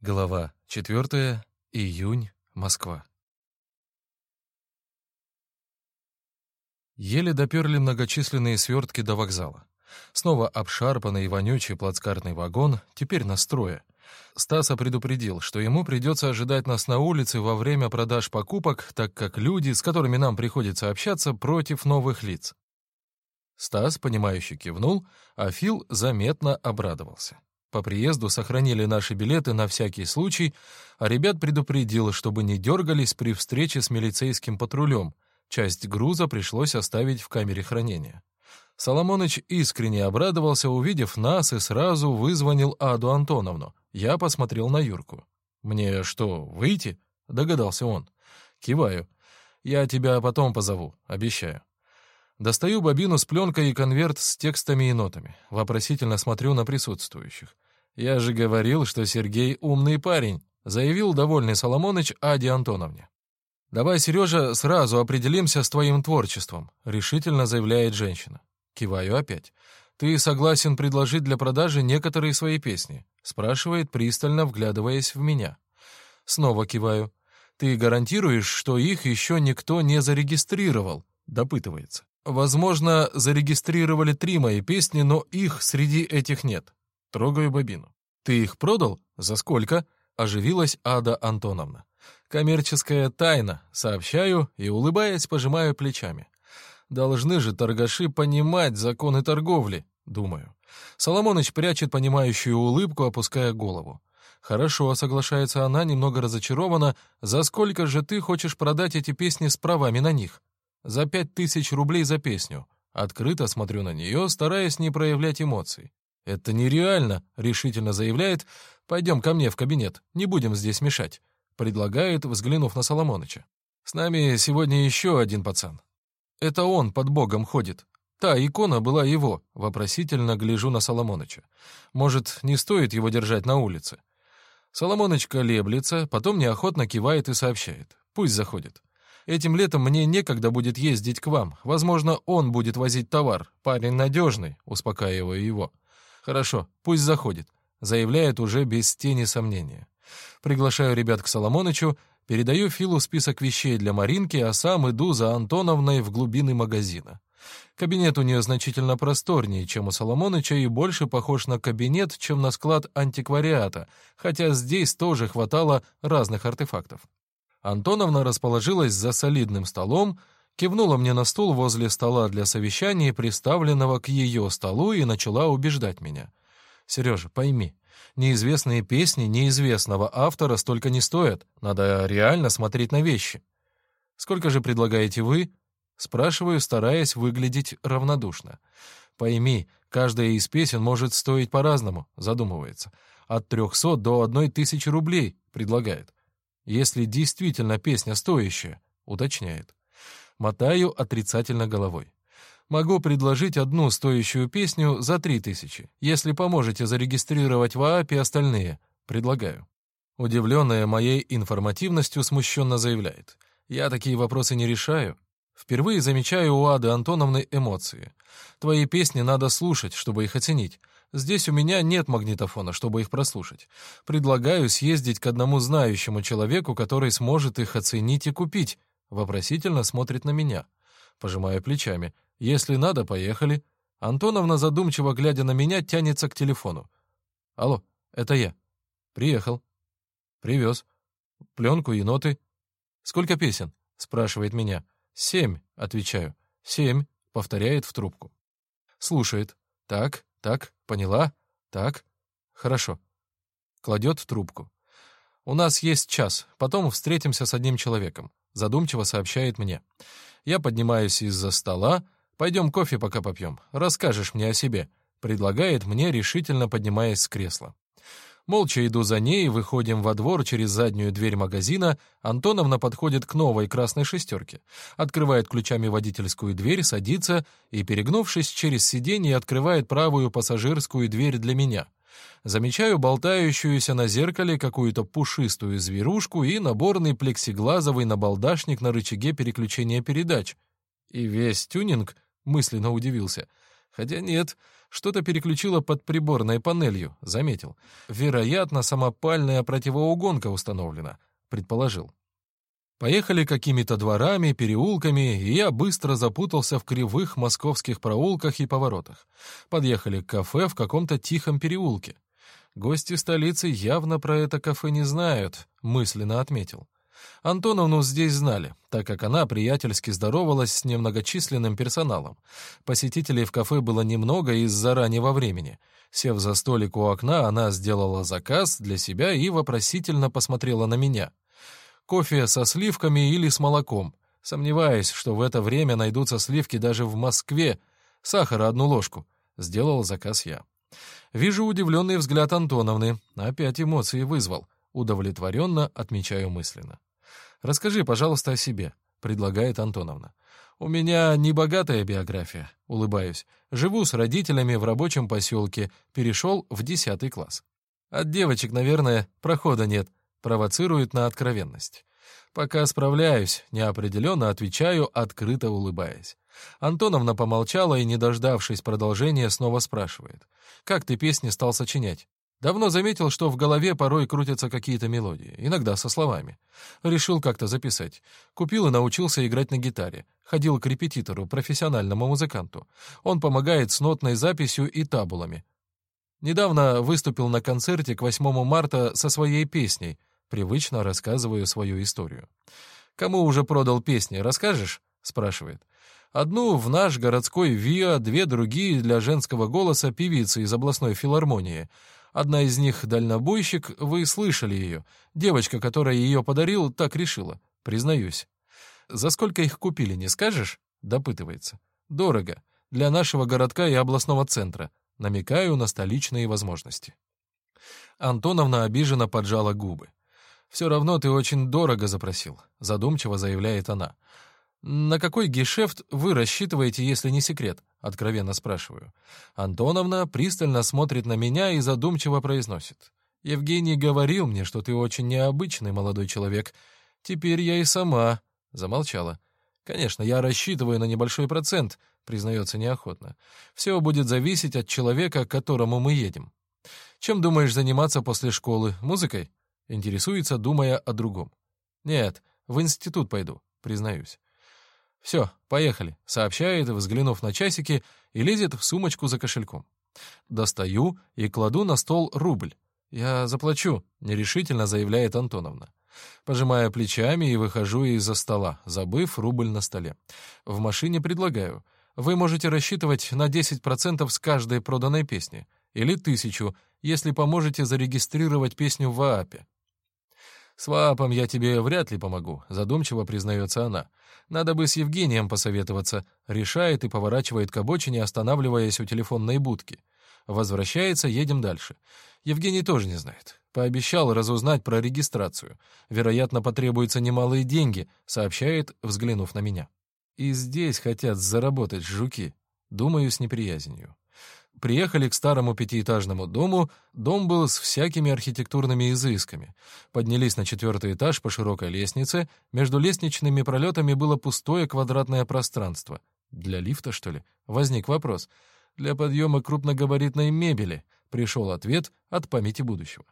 Глава 4. Июнь. Москва. Еле доперли многочисленные свертки до вокзала. Снова обшарпанный и вонючий плацкартный вагон, теперь на строе. Стаса предупредил, что ему придется ожидать нас на улице во время продаж покупок, так как люди, с которыми нам приходится общаться, против новых лиц. Стас, понимающе кивнул, а Фил заметно обрадовался. По приезду сохранили наши билеты на всякий случай, а ребят предупредил, чтобы не дергались при встрече с милицейским патрулем. Часть груза пришлось оставить в камере хранения. Соломоныч искренне обрадовался, увидев нас, и сразу вызвонил Аду Антоновну. Я посмотрел на Юрку. «Мне что, выйти?» — догадался он. Киваю. «Я тебя потом позову, обещаю». Достаю бобину с пленкой и конверт с текстами и нотами. Вопросительно смотрю на присутствующих. «Я же говорил, что Сергей умный парень», — заявил довольный Соломоныч Аде Антоновне. «Давай, Сережа, сразу определимся с твоим творчеством», — решительно заявляет женщина. Киваю опять. «Ты согласен предложить для продажи некоторые свои песни?» — спрашивает, пристально вглядываясь в меня. Снова киваю. «Ты гарантируешь, что их еще никто не зарегистрировал?» — допытывается. Возможно, зарегистрировали три мои песни, но их среди этих нет. Трогаю бобину. Ты их продал? За сколько? Оживилась Ада Антоновна. Коммерческая тайна, сообщаю и, улыбаясь, пожимаю плечами. Должны же торгаши понимать законы торговли, думаю. Соломоныч прячет понимающую улыбку, опуская голову. «Хорошо», — соглашается она, немного разочарована. «За сколько же ты хочешь продать эти песни с правами на них?» За пять тысяч рублей за песню. Открыто смотрю на нее, стараясь не проявлять эмоций. «Это нереально», — решительно заявляет. «Пойдем ко мне в кабинет, не будем здесь мешать», — предлагает, взглянув на Соломоныча. «С нами сегодня еще один пацан. Это он под Богом ходит. Та икона была его», — вопросительно гляжу на Соломоныча. «Может, не стоит его держать на улице?» Соломоныч колеблется, потом неохотно кивает и сообщает. «Пусть заходит». Этим летом мне некогда будет ездить к вам. Возможно, он будет возить товар. Парень надежный, успокаиваю его. Хорошо, пусть заходит. Заявляет уже без тени сомнения. Приглашаю ребят к Соломонычу, передаю Филу список вещей для Маринки, а сам иду за Антоновной в глубины магазина. Кабинет у нее значительно просторнее, чем у Соломоныча, и больше похож на кабинет, чем на склад антиквариата, хотя здесь тоже хватало разных артефактов. Антоновна расположилась за солидным столом, кивнула мне на стул возле стола для совещаний, приставленного к ее столу, и начала убеждать меня. «Сережа, пойми, неизвестные песни неизвестного автора столько не стоят, надо реально смотреть на вещи. Сколько же предлагаете вы?» Спрашиваю, стараясь выглядеть равнодушно. «Пойми, каждая из песен может стоить по-разному», задумывается. «От трехсот до одной тысячи рублей», предлагает если действительно песня стоящая, уточняет. Мотаю отрицательно головой. Могу предложить одну стоящую песню за три тысячи, если поможете зарегистрировать в ААПе остальные. Предлагаю. Удивленная моей информативностью, смущенно заявляет. Я такие вопросы не решаю. Впервые замечаю у Ады Антоновны эмоции. Твои песни надо слушать, чтобы их оценить. Здесь у меня нет магнитофона, чтобы их прослушать. Предлагаю съездить к одному знающему человеку, который сможет их оценить и купить. Вопросительно смотрит на меня. Пожимаю плечами. Если надо, поехали. Антоновна, задумчиво глядя на меня, тянется к телефону. Алло, это я. Приехал. Привез. Пленку и ноты. Сколько песен? Спрашивает меня. Семь, отвечаю. Семь, повторяет в трубку. Слушает. Так, так, поняла? Так, хорошо. Кладет трубку. У нас есть час, потом встретимся с одним человеком. Задумчиво сообщает мне. Я поднимаюсь из-за стола. Пойдем кофе пока попьем. Расскажешь мне о себе. Предлагает мне, решительно поднимаясь с кресла. Молча иду за ней, выходим во двор через заднюю дверь магазина. Антоновна подходит к новой красной шестерке, открывает ключами водительскую дверь, садится и, перегнувшись через сиденье, открывает правую пассажирскую дверь для меня. Замечаю болтающуюся на зеркале какую-то пушистую зверушку и наборный плексиглазовый набалдашник на рычаге переключения передач. И весь тюнинг, мысленно удивился — Хотя нет, что-то переключило под приборной панелью, заметил. Вероятно, самопальная противоугонка установлена, предположил. Поехали какими-то дворами, переулками, и я быстро запутался в кривых московских проулках и поворотах. Подъехали к кафе в каком-то тихом переулке. Гости столицы явно про это кафе не знают, мысленно отметил. Антоновну здесь знали, так как она приятельски здоровалась с немногочисленным персоналом. Посетителей в кафе было немного из-за раннего времени. Сев за столик у окна, она сделала заказ для себя и вопросительно посмотрела на меня — Кофе со сливками или с молоком. Сомневаюсь, что в это время найдутся сливки даже в Москве. Сахара одну ложку. Сделал заказ я. Вижу удивленный взгляд Антоновны. Опять эмоции вызвал. Удовлетворенно отмечаю мысленно. «Расскажи, пожалуйста, о себе», — предлагает Антоновна. «У меня небогатая биография», — улыбаюсь. «Живу с родителями в рабочем поселке, перешел в десятый класс. От девочек, наверное, прохода нет, Провоцирует на откровенность. Пока справляюсь, неопределенно отвечаю, открыто улыбаясь. Антоновна помолчала и, не дождавшись продолжения, снова спрашивает. «Как ты песни стал сочинять?» Давно заметил, что в голове порой крутятся какие-то мелодии, иногда со словами. Решил как-то записать. Купил и научился играть на гитаре. Ходил к репетитору, профессиональному музыканту. Он помогает с нотной записью и табулами. Недавно выступил на концерте к 8 марта со своей песней, Привычно рассказываю свою историю. «Кому уже продал песни, расскажешь?» — спрашивает. «Одну в наш городской ВИА, две другие для женского голоса певицы из областной филармонии. Одна из них — дальнобойщик, вы слышали ее. Девочка, которая ее подарил, так решила. Признаюсь. За сколько их купили, не скажешь?» — допытывается. «Дорого. Для нашего городка и областного центра. Намекаю на столичные возможности». Антоновна обиженно поджала губы. «Все равно ты очень дорого запросил», — задумчиво заявляет она. «На какой гешефт вы рассчитываете, если не секрет?» — откровенно спрашиваю. Антоновна пристально смотрит на меня и задумчиво произносит. «Евгений говорил мне, что ты очень необычный молодой человек. Теперь я и сама...» — замолчала. «Конечно, я рассчитываю на небольшой процент», — признается неохотно. «Все будет зависеть от человека, к которому мы едем. Чем думаешь заниматься после школы? Музыкой?» Интересуется, думая о другом. «Нет, в институт пойду, признаюсь». «Все, поехали», — сообщает, взглянув на часики, и лезет в сумочку за кошельком. Достаю и кладу на стол рубль. «Я заплачу», — нерешительно заявляет Антоновна. Пожимая плечами и выхожу из-за стола, забыв рубль на столе. В машине предлагаю. Вы можете рассчитывать на 10% с каждой проданной песни. Или тысячу, если поможете зарегистрировать песню в ААПе. «С ВАПом я тебе вряд ли помогу», — задумчиво признается она. «Надо бы с Евгением посоветоваться», — решает и поворачивает к обочине, останавливаясь у телефонной будки. Возвращается, едем дальше. Евгений тоже не знает. Пообещал разузнать про регистрацию. Вероятно, потребуются немалые деньги, сообщает, взглянув на меня. И здесь хотят заработать жуки. Думаю, с неприязнью. Приехали к старому пятиэтажному дому, дом был с всякими архитектурными изысками. Поднялись на четвертый этаж по широкой лестнице, между лестничными пролетами было пустое квадратное пространство. Для лифта, что ли? Возник вопрос. Для подъема крупногабаритной мебели. Пришел ответ от памяти будущего.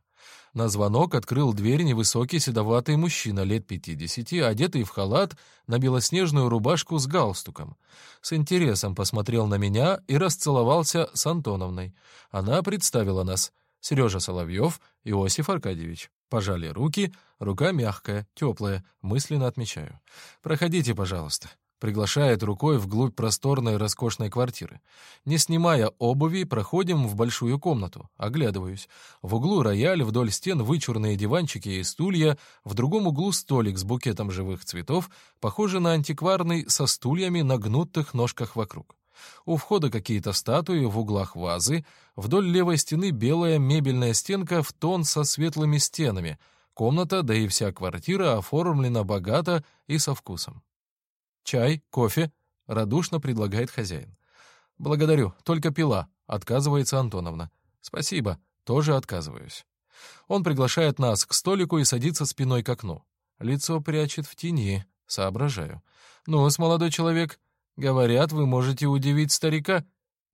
На звонок открыл дверь невысокий седоватый мужчина лет пятидесяти, одетый в халат на белоснежную рубашку с галстуком. С интересом посмотрел на меня и расцеловался с Антоновной. Она представила нас. Сережа Соловьев, Иосиф Аркадьевич. Пожали руки, рука мягкая, теплая, мысленно отмечаю. «Проходите, пожалуйста». Приглашает рукой вглубь просторной роскошной квартиры. Не снимая обуви, проходим в большую комнату. Оглядываюсь. В углу рояль, вдоль стен вычурные диванчики и стулья, в другом углу столик с букетом живых цветов, похожий на антикварный, со стульями на гнутых ножках вокруг. У входа какие-то статуи, в углах вазы, вдоль левой стены белая мебельная стенка в тон со светлыми стенами. Комната, да и вся квартира оформлена богато и со вкусом. «Чай, кофе?» — радушно предлагает хозяин. «Благодарю, только пила», — отказывается Антоновна. «Спасибо, тоже отказываюсь». Он приглашает нас к столику и садится спиной к окну. Лицо прячет в тени, соображаю. «Ну, с молодой человек, говорят, вы можете удивить старика».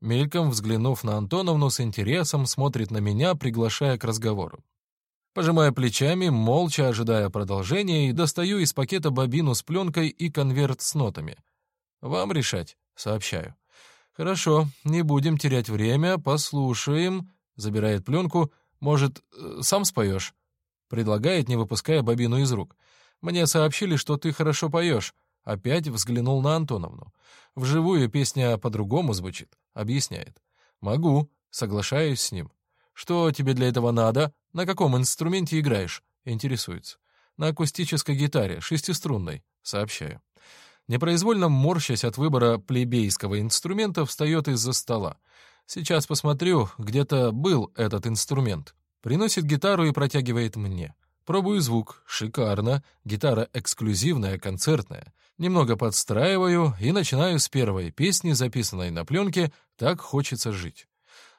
Мельком взглянув на Антоновну, с интересом смотрит на меня, приглашая к разговору. Пожимая плечами, молча ожидая продолжения, и достаю из пакета бобину с пленкой и конверт с нотами. «Вам решать», — сообщаю. «Хорошо, не будем терять время, послушаем», — забирает пленку. «Может, э, сам споешь?» Предлагает, не выпуская бобину из рук. «Мне сообщили, что ты хорошо поешь». Опять взглянул на Антоновну. Вживую песня по-другому звучит. Объясняет. «Могу», соглашаюсь с ним. «Что тебе для этого надо? На каком инструменте играешь?» Интересуется. «На акустической гитаре, шестиструнной», сообщаю. Непроизвольно морщась от выбора плебейского инструмента, встает из-за стола. Сейчас посмотрю, где-то был этот инструмент. Приносит гитару и протягивает мне. Пробую звук. Шикарно. Гитара эксклюзивная, концертная. Немного подстраиваю и начинаю с первой песни, записанной на пленке «Так хочется жить».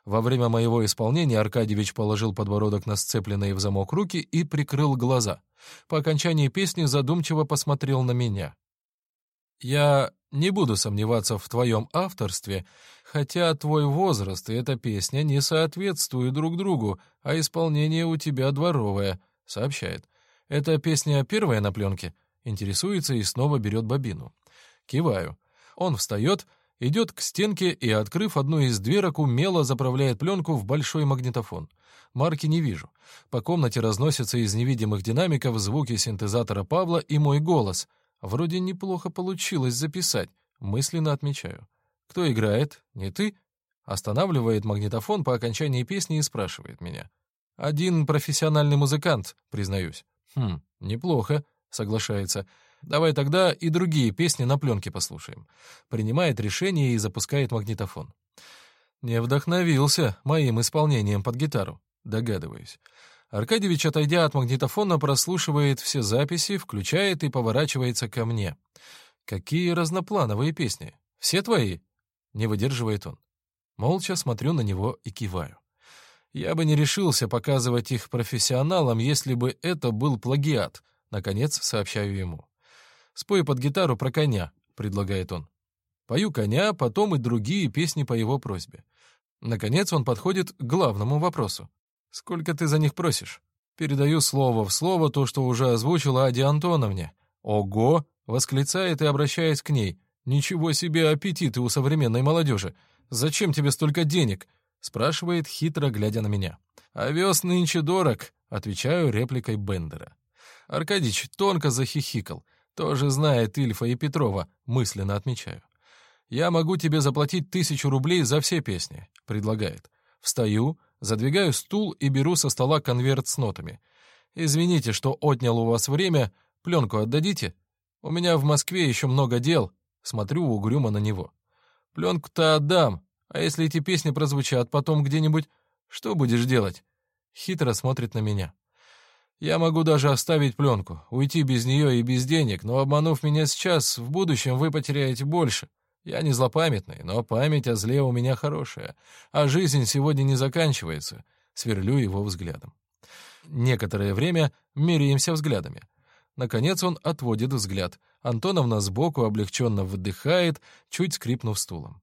Во время моего исполнения Аркадьевич положил подбородок на сцепленные в замок руки и прикрыл глаза. По окончании песни задумчиво посмотрел на меня. «Я не буду сомневаться в твоем авторстве, хотя твой возраст и эта песня не соответствуют друг другу, а исполнение у тебя дворовое», — сообщает. «Эта песня первая на пленке?» Интересуется и снова берет бобину. Киваю. Он встает идет к стенке и, открыв одну из дверок, умело заправляет пленку в большой магнитофон. Марки не вижу. По комнате разносятся из невидимых динамиков звуки синтезатора Павла и мой голос. Вроде неплохо получилось записать, мысленно отмечаю. Кто играет? Не ты? Останавливает магнитофон по окончании песни и спрашивает меня. Один профессиональный музыкант, признаюсь. Хм, неплохо, соглашается. Давай тогда и другие песни на пленке послушаем. Принимает решение и запускает магнитофон. Не вдохновился моим исполнением под гитару, догадываюсь. Аркадьевич, отойдя от магнитофона, прослушивает все записи, включает и поворачивается ко мне. «Какие разноплановые песни! Все твои?» Не выдерживает он. Молча смотрю на него и киваю. Я бы не решился показывать их профессионалам, если бы это был плагиат, наконец сообщаю ему. «Спой под гитару про коня», — предлагает он. Пою коня, потом и другие песни по его просьбе. Наконец он подходит к главному вопросу. «Сколько ты за них просишь?» Передаю слово в слово то, что уже озвучила Аде Антоновне. «Ого!» — восклицает и обращаясь к ней. «Ничего себе аппетиты у современной молодежи! Зачем тебе столько денег?» — спрашивает, хитро глядя на меня. «Овес нынче дорог», — отвечаю репликой Бендера. Аркадич тонко захихикал. Тоже знает Ильфа и Петрова, мысленно отмечаю. «Я могу тебе заплатить тысячу рублей за все песни», — предлагает. Встаю, задвигаю стул и беру со стола конверт с нотами. «Извините, что отнял у вас время. Пленку отдадите? У меня в Москве еще много дел». Смотрю угрюмо на него. «Пленку-то отдам, а если эти песни прозвучат потом где-нибудь, что будешь делать?» Хитро смотрит на меня. Я могу даже оставить пленку, уйти без нее и без денег, но обманув меня сейчас, в будущем вы потеряете больше. Я не злопамятный, но память о зле у меня хорошая, а жизнь сегодня не заканчивается. Сверлю его взглядом. Некоторое время меряемся взглядами. Наконец он отводит взгляд. Антоновна сбоку облегченно выдыхает, чуть скрипнув стулом.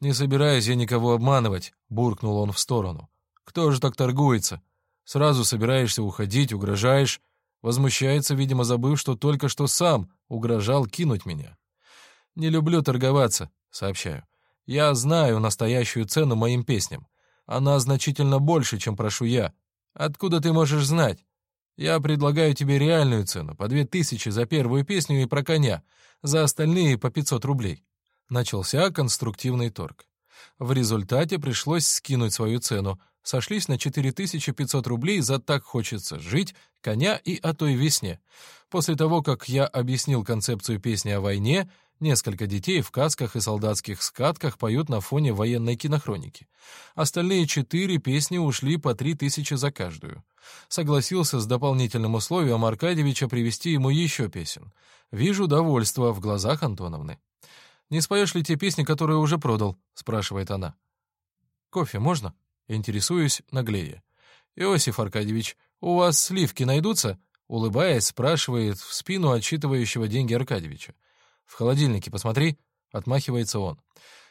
«Не собираюсь я никого обманывать», — буркнул он в сторону. «Кто же так торгуется? Сразу собираешься уходить, угрожаешь. Возмущается, видимо, забыв, что только что сам угрожал кинуть меня. «Не люблю торговаться», — сообщаю. «Я знаю настоящую цену моим песням. Она значительно больше, чем прошу я. Откуда ты можешь знать? Я предлагаю тебе реальную цену, по две тысячи за первую песню и про коня, за остальные по пятьсот рублей». Начался конструктивный торг. В результате пришлось скинуть свою цену, сошлись на 4500 рублей за «Так хочется жить», «Коня» и «О той весне». После того, как я объяснил концепцию песни о войне, несколько детей в касках и солдатских скатках поют на фоне военной кинохроники. Остальные четыре песни ушли по 3000 за каждую. Согласился с дополнительным условием Аркадьевича привести ему еще песен. Вижу довольство в глазах Антоновны. «Не споешь ли те песни, которые уже продал?» — спрашивает она. «Кофе можно?» Интересуюсь наглее. «Иосиф Аркадьевич, у вас сливки найдутся?» Улыбаясь, спрашивает в спину отчитывающего деньги Аркадьевича. «В холодильнике посмотри», — отмахивается он.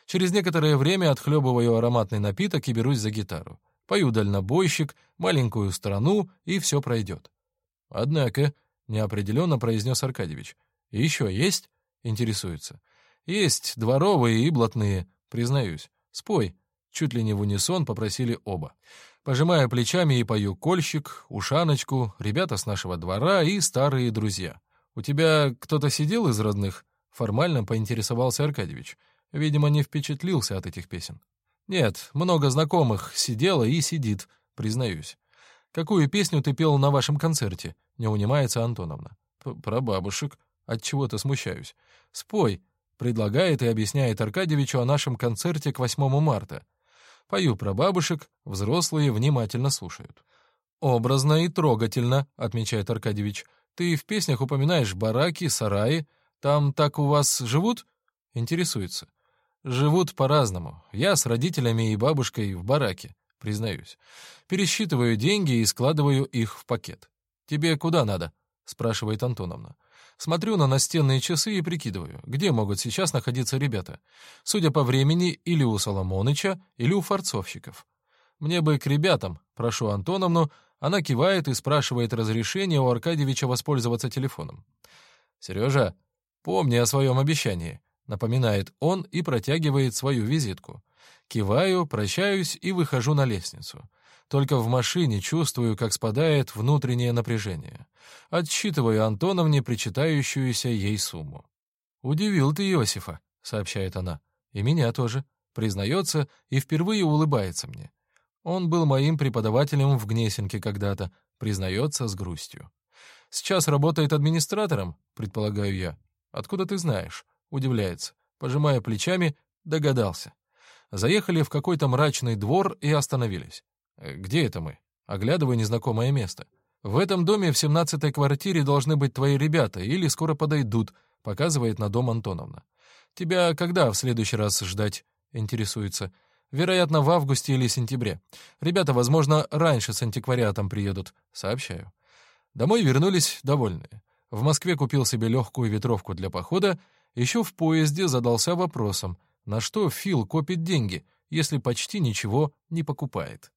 Через некоторое время отхлебываю ароматный напиток и берусь за гитару. Пою дальнобойщик, маленькую страну, и все пройдет. Однако, неопределенно произнес Аркадьевич. еще есть? Интересуется. Есть дворовые и блатные, признаюсь. Спой. Чуть ли не в унисон попросили оба. Пожимая плечами и пою кольщик, ушаночку, ребята с нашего двора и старые друзья. «У тебя кто-то сидел из родных?» Формально поинтересовался Аркадьевич. Видимо, не впечатлился от этих песен. «Нет, много знакомых сидело и сидит, признаюсь. Какую песню ты пел на вашем концерте?» — не унимается Антоновна. «Про бабушек. От чего то смущаюсь. Спой», — предлагает и объясняет Аркадьевичу о нашем концерте к 8 марта. Пою про бабушек, взрослые внимательно слушают. «Образно и трогательно», — отмечает Аркадьевич. «Ты в песнях упоминаешь бараки, сараи. Там так у вас живут?» Интересуется. «Живут по-разному. Я с родителями и бабушкой в бараке, признаюсь. Пересчитываю деньги и складываю их в пакет. Тебе куда надо?» — спрашивает Антоновна. Смотрю на настенные часы и прикидываю, где могут сейчас находиться ребята. Судя по времени, или у Соломоныча, или у форцовщиков. Мне бы к ребятам, прошу Антоновну, она кивает и спрашивает разрешения у Аркадьевича воспользоваться телефоном. «Сережа, помни о своем обещании», — напоминает он и протягивает свою визитку. Киваю, прощаюсь и выхожу на лестницу. Только в машине чувствую, как спадает внутреннее напряжение. Отсчитываю Антоновне причитающуюся ей сумму. «Удивил ты Иосифа», — сообщает она. «И меня тоже», — признается и впервые улыбается мне. Он был моим преподавателем в Гнесинке когда-то, признается с грустью. «Сейчас работает администратором», — предполагаю я. «Откуда ты знаешь?» — удивляется. Пожимая плечами, догадался. Заехали в какой-то мрачный двор и остановились. Э, «Где это мы?» Оглядываю незнакомое место. «В этом доме в семнадцатой квартире должны быть твои ребята, или скоро подойдут», — показывает на дом Антоновна. «Тебя когда в следующий раз ждать?» — интересуется. «Вероятно, в августе или сентябре. Ребята, возможно, раньше с антиквариатом приедут», — сообщаю. Домой вернулись довольные. В Москве купил себе легкую ветровку для похода, еще в поезде задался вопросом, на что Фил копит деньги, если почти ничего не покупает.